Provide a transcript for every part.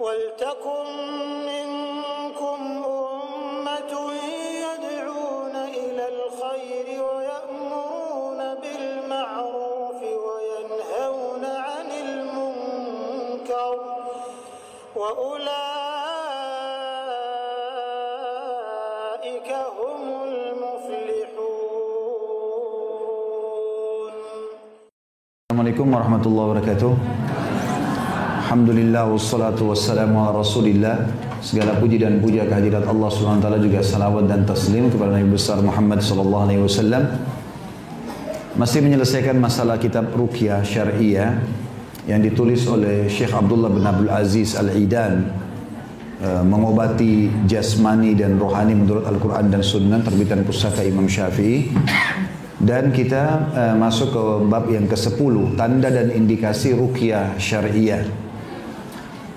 ولتكن منكم أمة يدعون إلى الخير ويأمرون بالمعروف وينهون عن المنكر وأولئك هم المفلحون Assalamualaikum warahmatullahi wabarakatuh. Alhamdulillah wassalatu wassalamu ala Rasulillah. Segala puji dan puja kehadirat Allah taala juga salawat dan taslim kepada Nabi besar Muhammad wasallam. Masih menyelesaikan masalah kitab Ruqyah Syariah yang ditulis oleh Syekh Abdullah bin Abdul Aziz Al-Idan eh, mengobati jasmani dan rohani menurut Al-Quran dan Sunnah terbitan pusaka Imam Syafi'i dan kita uh, masuk ke bab yang ke-10 tanda dan indikasi ruqyah syariah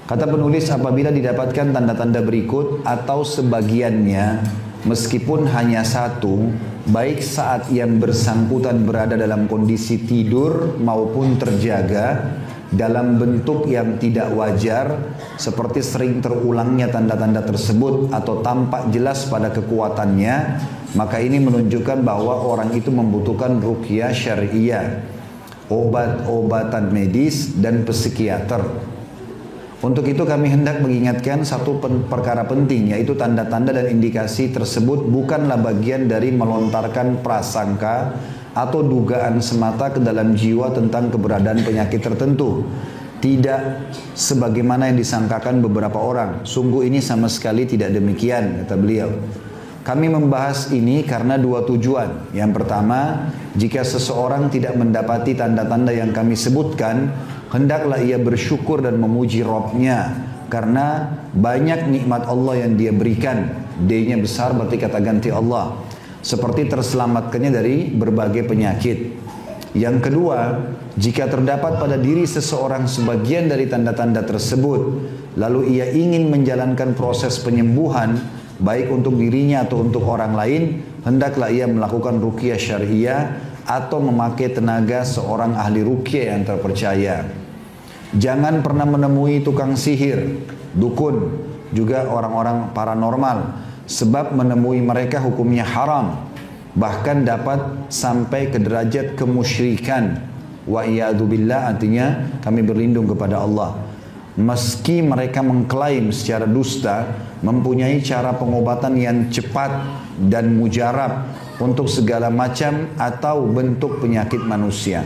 kata penulis apabila didapatkan tanda-tanda berikut atau sebagiannya meskipun hanya satu baik saat yang bersangkutan berada dalam kondisi tidur maupun terjaga dalam bentuk yang tidak wajar seperti sering terulangnya tanda-tanda tersebut atau tampak jelas pada kekuatannya maka ini menunjukkan bahwa orang itu membutuhkan rukyah syariah obat-obatan medis dan psikiater untuk itu kami hendak mengingatkan satu pen- perkara penting yaitu tanda-tanda dan indikasi tersebut bukanlah bagian dari melontarkan prasangka atau dugaan semata ke dalam jiwa tentang keberadaan penyakit tertentu. Tidak sebagaimana yang disangkakan beberapa orang. Sungguh ini sama sekali tidak demikian, kata beliau. Kami membahas ini karena dua tujuan. Yang pertama, jika seseorang tidak mendapati tanda-tanda yang kami sebutkan, hendaklah ia bersyukur dan memuji Robnya karena banyak nikmat Allah yang dia berikan. D-nya besar berarti kata ganti Allah. Seperti terselamatkannya dari berbagai penyakit. Yang kedua, jika terdapat pada diri seseorang sebagian dari tanda-tanda tersebut, lalu ia ingin menjalankan proses penyembuhan, baik untuk dirinya atau untuk orang lain, hendaklah ia melakukan rukyah syariah atau memakai tenaga seorang ahli rukyah yang terpercaya. Jangan pernah menemui tukang sihir, dukun, juga orang-orang paranormal, sebab menemui mereka hukumnya haram, bahkan dapat sampai ke derajat kemusyrikan. Wa billah artinya kami berlindung kepada Allah. Meski mereka mengklaim secara dusta mempunyai cara pengobatan yang cepat dan mujarab untuk segala macam atau bentuk penyakit manusia.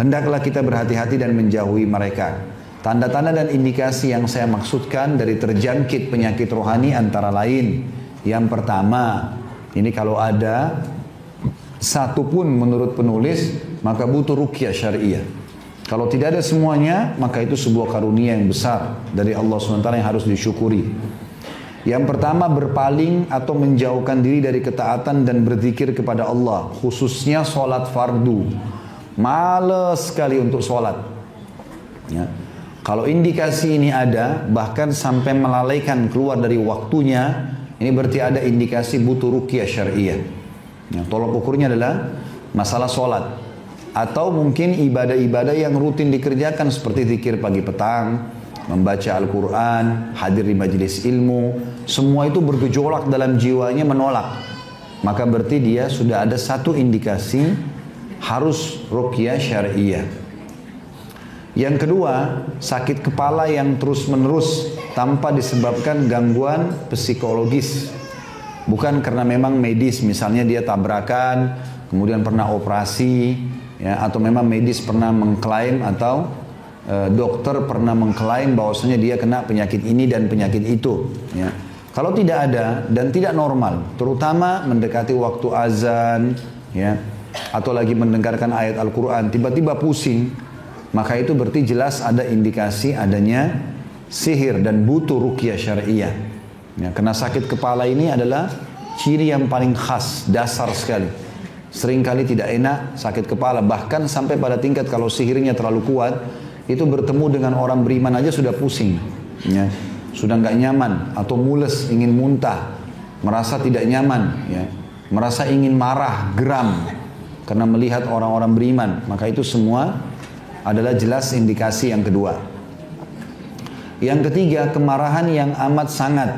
Hendaklah kita berhati-hati dan menjauhi mereka. Tanda-tanda dan indikasi yang saya maksudkan dari terjangkit penyakit rohani antara lain. Yang pertama, ini kalau ada satu pun menurut penulis, maka butuh rukyah syariah. Kalau tidak ada semuanya, maka itu sebuah karunia yang besar dari Allah SWT yang harus disyukuri. Yang pertama berpaling atau menjauhkan diri dari ketaatan dan berzikir kepada Allah, khususnya sholat fardu. Males sekali untuk sholat. Ya. Kalau indikasi ini ada, bahkan sampai melalaikan keluar dari waktunya, ini berarti ada indikasi butuh rukyah syariah. Ya, tolok ukurnya adalah masalah sholat. Atau mungkin ibadah-ibadah yang rutin dikerjakan seperti zikir pagi petang, membaca Al-Quran, hadir di majelis ilmu, semua itu bergejolak dalam jiwanya menolak. Maka berarti dia sudah ada satu indikasi harus rukyah syariah. Yang kedua, sakit kepala yang terus-menerus tanpa disebabkan gangguan psikologis. Bukan karena memang medis, misalnya dia tabrakan, kemudian pernah operasi, ya, atau memang medis pernah mengklaim atau e, dokter pernah mengklaim bahwasanya dia kena penyakit ini dan penyakit itu. Ya. Kalau tidak ada dan tidak normal, terutama mendekati waktu azan, ya, atau lagi mendengarkan ayat Al-Quran, tiba-tiba pusing, maka itu berarti jelas ada indikasi adanya sihir dan butuh rukyah syariah. Ya, kena sakit kepala ini adalah ciri yang paling khas, dasar sekali. Seringkali tidak enak, sakit kepala, bahkan sampai pada tingkat kalau sihirnya terlalu kuat, itu bertemu dengan orang beriman aja sudah pusing. Ya, sudah nggak nyaman atau mules, ingin muntah, merasa tidak nyaman, ya, merasa ingin marah, geram karena melihat orang-orang beriman. Maka itu semua adalah jelas indikasi yang kedua. Yang ketiga, kemarahan yang amat sangat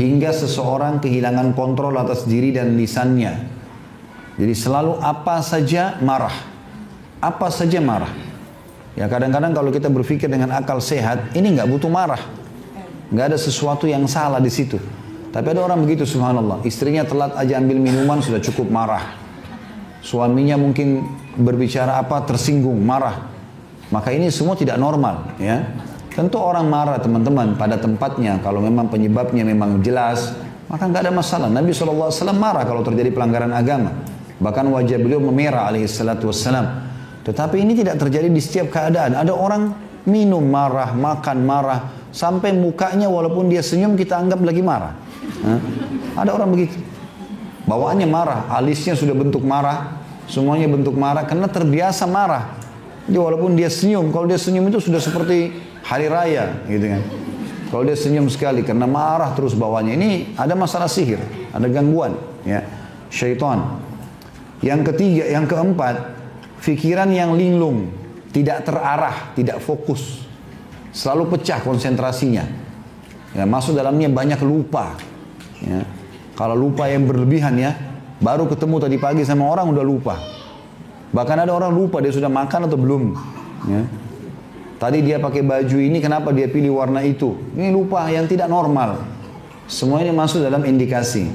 hingga seseorang kehilangan kontrol atas diri dan lisannya. Jadi selalu apa saja marah. Apa saja marah. Ya kadang-kadang kalau kita berpikir dengan akal sehat, ini nggak butuh marah. Nggak ada sesuatu yang salah di situ. Tapi ada orang begitu subhanallah. Istrinya telat aja ambil minuman sudah cukup marah. Suaminya mungkin berbicara apa tersinggung, marah. Maka ini semua tidak normal ya. Tentu orang marah teman-teman pada tempatnya kalau memang penyebabnya memang jelas maka nggak ada masalah. Nabi SAW marah kalau terjadi pelanggaran agama. Bahkan wajah beliau memerah alaihi salatu wassalam. Tetapi ini tidak terjadi di setiap keadaan. Ada orang minum marah, makan marah, sampai mukanya walaupun dia senyum kita anggap lagi marah. Hah? Ada orang begitu. Bawaannya marah, alisnya sudah bentuk marah, semuanya bentuk marah karena terbiasa marah. Jadi walaupun dia senyum, kalau dia senyum itu sudah seperti hari raya gitu kan. Kalau dia senyum sekali karena marah terus bawahnya ini ada masalah sihir, ada gangguan ya. Syaitan. Yang ketiga, yang keempat, pikiran yang linglung, tidak terarah, tidak fokus. Selalu pecah konsentrasinya. Ya, masuk dalamnya banyak lupa. Ya. Kalau lupa yang berlebihan ya, baru ketemu tadi pagi sama orang udah lupa. Bahkan ada orang lupa dia sudah makan atau belum. Ya. Tadi dia pakai baju ini, kenapa dia pilih warna itu? Ini lupa yang tidak normal. Semua ini masuk dalam indikasi.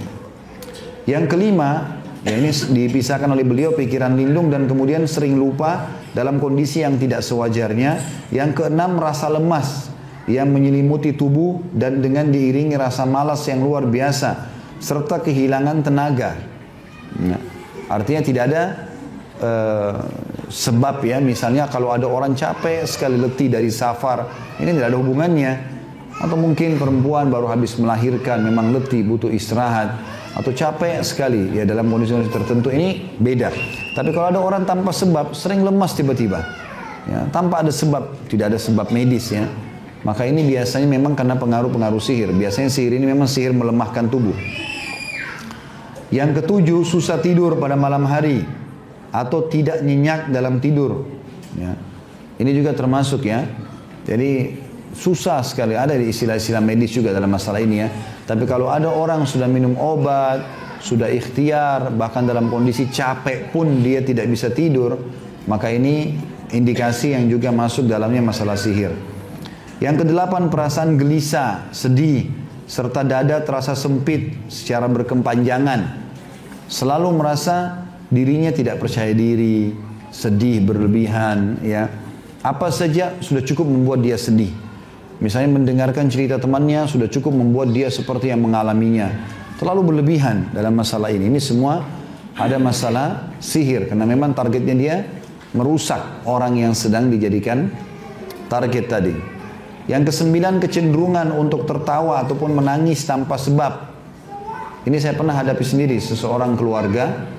Yang kelima, ya ini dipisahkan oleh beliau pikiran lindung dan kemudian sering lupa dalam kondisi yang tidak sewajarnya. Yang keenam, rasa lemas yang menyelimuti tubuh dan dengan diiringi rasa malas yang luar biasa serta kehilangan tenaga. Ya. Artinya tidak ada uh, sebab ya. Misalnya kalau ada orang capek sekali letih dari safar ini tidak ada hubungannya. Atau mungkin perempuan baru habis melahirkan memang letih butuh istirahat. Atau capek sekali ya dalam kondisi tertentu ini beda. Tapi kalau ada orang tanpa sebab sering lemas tiba-tiba. Ya tanpa ada sebab tidak ada sebab medis ya. Maka ini biasanya memang karena pengaruh-pengaruh sihir. Biasanya sihir ini memang sihir melemahkan tubuh yang ketujuh susah tidur pada malam hari atau tidak nyenyak dalam tidur. Ya. Ini juga termasuk ya. Jadi susah sekali ada di istilah-istilah medis juga dalam masalah ini ya. Tapi kalau ada orang sudah minum obat, sudah ikhtiar, bahkan dalam kondisi capek pun dia tidak bisa tidur, maka ini indikasi yang juga masuk dalamnya masalah sihir. Yang kedelapan perasaan gelisah, sedih, serta dada terasa sempit secara berkepanjangan. Selalu merasa dirinya tidak percaya diri, sedih berlebihan, ya. Apa saja sudah cukup membuat dia sedih. Misalnya mendengarkan cerita temannya sudah cukup membuat dia seperti yang mengalaminya. Terlalu berlebihan dalam masalah ini. Ini semua ada masalah sihir karena memang targetnya dia merusak orang yang sedang dijadikan target tadi. Yang kesembilan kecenderungan untuk tertawa ataupun menangis tanpa sebab. Ini saya pernah hadapi sendiri seseorang keluarga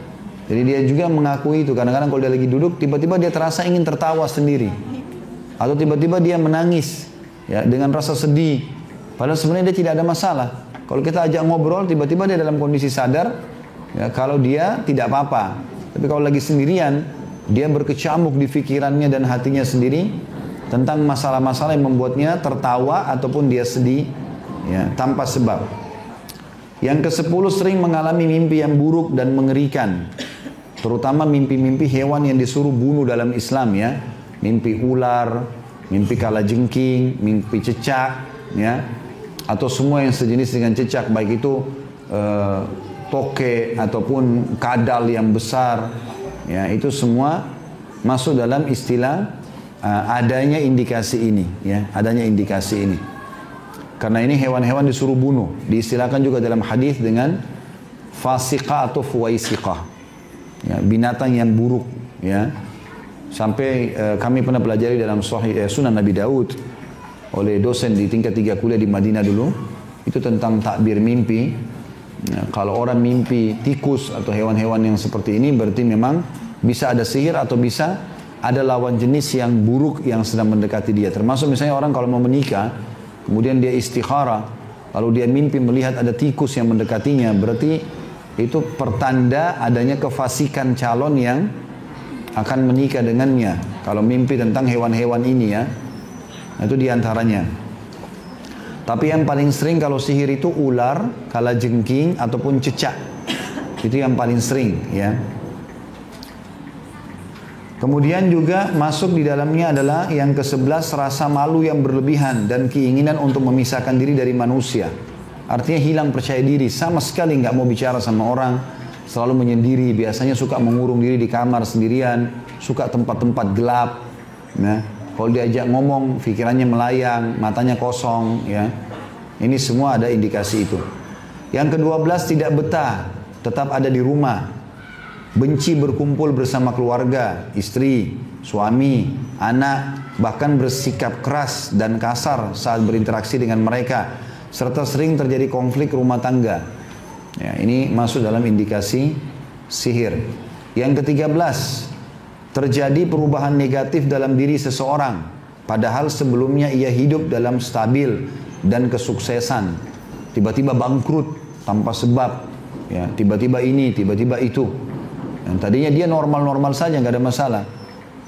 jadi dia juga mengakui itu. Kadang-kadang kalau dia lagi duduk, tiba-tiba dia terasa ingin tertawa sendiri. Atau tiba-tiba dia menangis ya dengan rasa sedih. Padahal sebenarnya dia tidak ada masalah. Kalau kita ajak ngobrol, tiba-tiba dia dalam kondisi sadar, ya, kalau dia tidak apa-apa. Tapi kalau lagi sendirian, dia berkecamuk di pikirannya dan hatinya sendiri tentang masalah-masalah yang membuatnya tertawa ataupun dia sedih ya, tanpa sebab. Yang ke sepuluh sering mengalami mimpi yang buruk dan mengerikan. Terutama mimpi-mimpi hewan yang disuruh bunuh dalam Islam ya. Mimpi ular, mimpi kalajengking, mimpi cecak ya. Atau semua yang sejenis dengan cecak baik itu uh, toke ataupun kadal yang besar ya itu semua masuk dalam istilah adanya indikasi ini ya adanya indikasi ini karena ini hewan-hewan disuruh bunuh. Diistilahkan juga dalam hadis dengan fasika atau fuwaisiqah. Ya, binatang yang buruk. Ya. Sampai uh, kami pernah pelajari dalam sahih, uh, sunan Nabi Daud oleh dosen di tingkat tiga kuliah di Madinah dulu. Itu tentang takbir mimpi. Ya, kalau orang mimpi tikus atau hewan-hewan yang seperti ini berarti memang bisa ada sihir atau bisa ada lawan jenis yang buruk yang sedang mendekati dia. Termasuk misalnya orang kalau mau menikah, kemudian dia istikharah, lalu dia mimpi melihat ada tikus yang mendekatinya, berarti itu pertanda adanya kefasikan calon yang akan menikah dengannya. Kalau mimpi tentang hewan-hewan ini ya, itu di antaranya. Tapi yang paling sering kalau sihir itu ular, kala jengking ataupun cecak. Itu yang paling sering ya. Kemudian juga masuk di dalamnya adalah yang ke-11 rasa malu yang berlebihan dan keinginan untuk memisahkan diri dari manusia. Artinya hilang percaya diri, sama sekali nggak mau bicara sama orang, selalu menyendiri, biasanya suka mengurung diri di kamar sendirian, suka tempat-tempat gelap. Ya. Kalau diajak ngomong, pikirannya melayang, matanya kosong. Ya. Ini semua ada indikasi itu. Yang ke-12 tidak betah, tetap ada di rumah, benci berkumpul bersama keluarga, istri, suami, anak, bahkan bersikap keras dan kasar saat berinteraksi dengan mereka, serta sering terjadi konflik rumah tangga. Ya, ini masuk dalam indikasi sihir. Yang ke-13, terjadi perubahan negatif dalam diri seseorang, padahal sebelumnya ia hidup dalam stabil dan kesuksesan. Tiba-tiba bangkrut tanpa sebab, ya, tiba-tiba ini, tiba-tiba itu. Yang tadinya dia normal-normal saja, nggak ada masalah.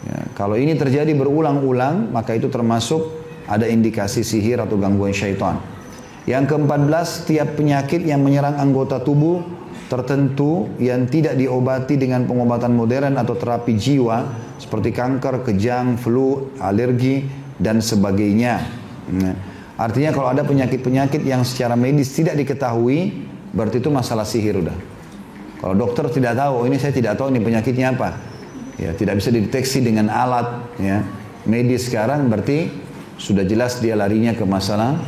Ya, kalau ini terjadi berulang-ulang, maka itu termasuk ada indikasi sihir atau gangguan syaitan. Yang keempat tiap penyakit yang menyerang anggota tubuh tertentu yang tidak diobati dengan pengobatan modern atau terapi jiwa seperti kanker, kejang, flu, alergi dan sebagainya. Ya. Artinya kalau ada penyakit-penyakit yang secara medis tidak diketahui, berarti itu masalah sihir udah. Kalau dokter tidak tahu, ini saya tidak tahu ini penyakitnya apa. Ya, tidak bisa dideteksi dengan alat ya. Medis sekarang berarti sudah jelas dia larinya ke masalah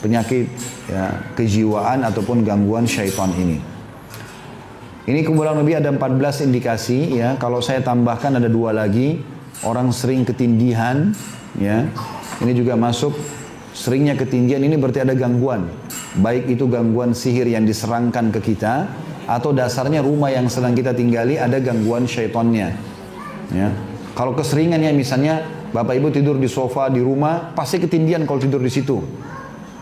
penyakit ya, kejiwaan ataupun gangguan syaitan ini. Ini kumpulan lebih ada 14 indikasi ya. Kalau saya tambahkan ada dua lagi, orang sering ketindihan ya. Ini juga masuk seringnya ketindihan ini berarti ada gangguan. Baik itu gangguan sihir yang diserangkan ke kita atau dasarnya rumah yang sedang kita tinggali ada gangguan syaitonnya. Ya. Kalau keseringannya misalnya bapak ibu tidur di sofa di rumah pasti ketindian kalau tidur di situ.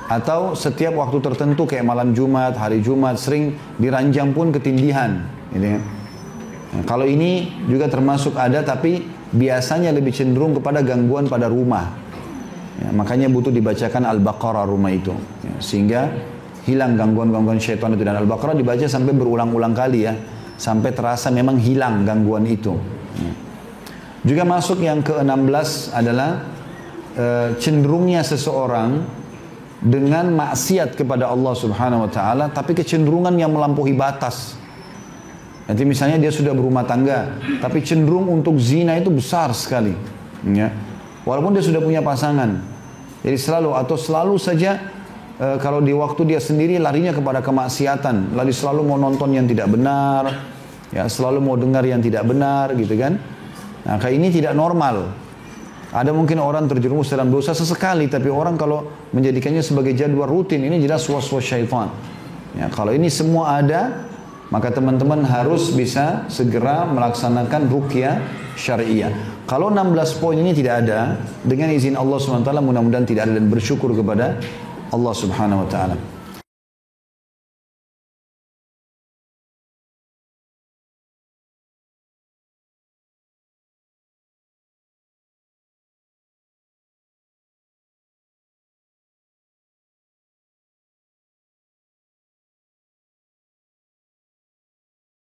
Atau setiap waktu tertentu kayak malam Jumat, hari Jumat sering diranjang pun ketindihan. Gitu ya. Nah, kalau ini juga termasuk ada tapi biasanya lebih cenderung kepada gangguan pada rumah. Ya, makanya butuh dibacakan Al-Baqarah rumah itu. Ya, sehingga hilang gangguan-gangguan syaitan itu dan Al-Baqarah dibaca sampai berulang-ulang kali ya sampai terasa memang hilang gangguan itu ya. juga masuk yang ke-16 adalah e, cenderungnya seseorang dengan maksiat kepada Allah Subhanahu wa taala tapi kecenderungan yang melampaui batas Nanti misalnya dia sudah berumah tangga, tapi cenderung untuk zina itu besar sekali. Ya. Walaupun dia sudah punya pasangan. Jadi selalu atau selalu saja e, kalau di waktu dia sendiri larinya kepada kemaksiatan, lalu selalu mau nonton yang tidak benar, ya selalu mau dengar yang tidak benar gitu kan. Nah, kayak ini tidak normal. Ada mungkin orang terjerumus dalam dosa sesekali, tapi orang kalau menjadikannya sebagai jadwal rutin, ini jelas was-was syaitan. Ya, kalau ini semua ada, maka teman-teman harus bisa segera melaksanakan rukyah syariah. Kalau 16 poin ini tidak ada, dengan izin Allah SWT mudah-mudahan tidak ada dan bersyukur kepada الله سبحانه وتعالى.